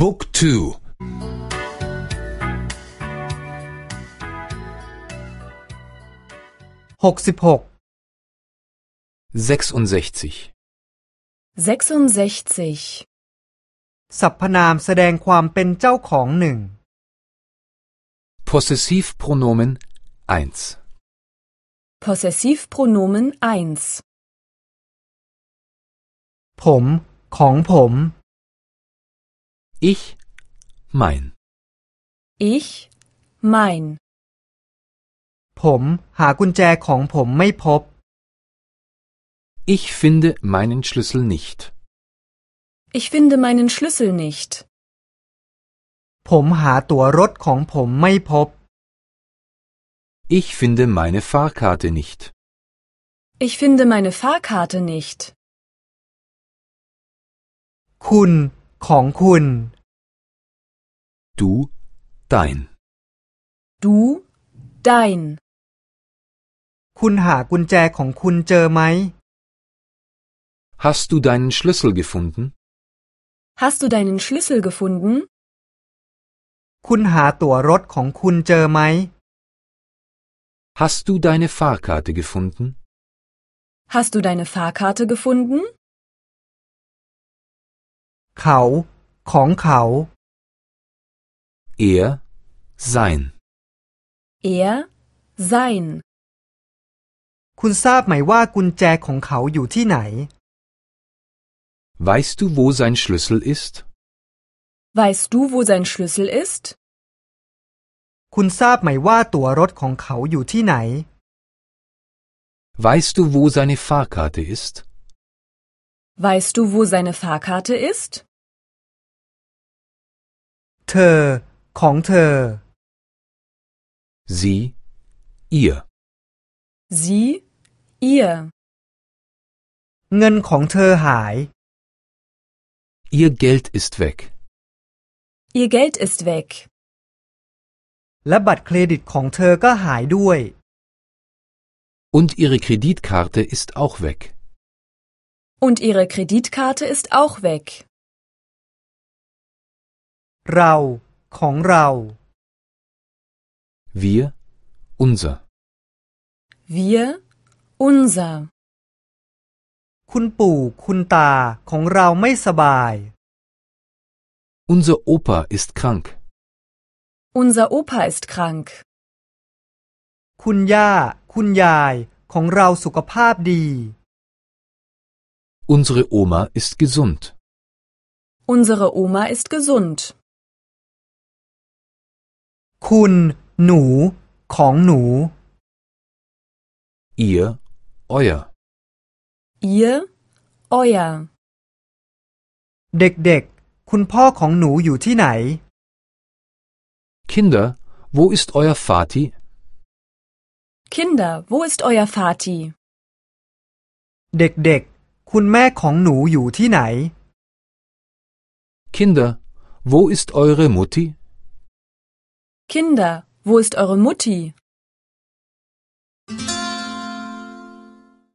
Book 2 หกสิบหก 66 66. สรรพนามแสดงความเป็นเจ้าของหนึ่ง Possessivpronomen 1 Possessivpronomen 1. ผม ของผม Ich mein Ich, mein. ผมหากุญแจของผมไม่พบ Ich finde meinen Schlüssel nicht Ich finde meinen Schlüssel nicht. ผมหาตั๋วรถของผมไม่พบ Ich finde meine Fahrkarte nicht Ich finde meine Fahrkarte nicht. คุณ ของคุณ Du dein Du, dein. คุณหากุญแจของคุณเจอไหม Hast du deinen Schlüssel gefunden? Hast du deinen Schlüssel gefunden? คุณหาตั๋วรถของคุณเจอไหม Hast du deine Fahrkarte gefunden? Hast du deine Fahrkarte gefunden? เขา ของเขา Er sein Er, sein. คุณทราบไหมว่ากุญแจของเขาอยู่ที่ไหน Weißt du, wo sein Schlüssel ist? Weißt du, wo sein Schlüssel ist? คุณทราบไหมว่าตั๋วรถของเขาอยู่ที่ไหน Weißt du, wo seine Fahrkarte ist? Weißt du, wo seine Fahrkarte ist? เธอ ของเธอ Sie, ihr. Sie, ihr. เงินของเธอหาย Ihr Geld ist weg. Ihr Geld ist weg. และบัตรเครดิตของเธอก็หายด้วย Und ihre Kreditkarte ist auch weg. Und ihre Kreditkarte ist auch weg. เรา ของเรา Wir, unser. Wir, unser. คุณปู่ คุณตา ของเราไม่สบาย Unser Opa ist krank. Unser Opa ist krank. คุณย่า คุณยาย ของเราสุขภาพดี Unsere Oma ist gesund. Unsere Oma ist gesund. คุณหนูของหนู Ihr, euer. Ihr, euer. เด็กๆ คุณพ่อของหนูอยู่ที่ไหน Kinder, wo ist euer Vati? Kinder, wo ist euer Vati? เด็กๆ คุณแม่ของหนูอยู่ที่ไหน Kinder, wo ist eure Mutti? Kinder, wo ist eure Mutti?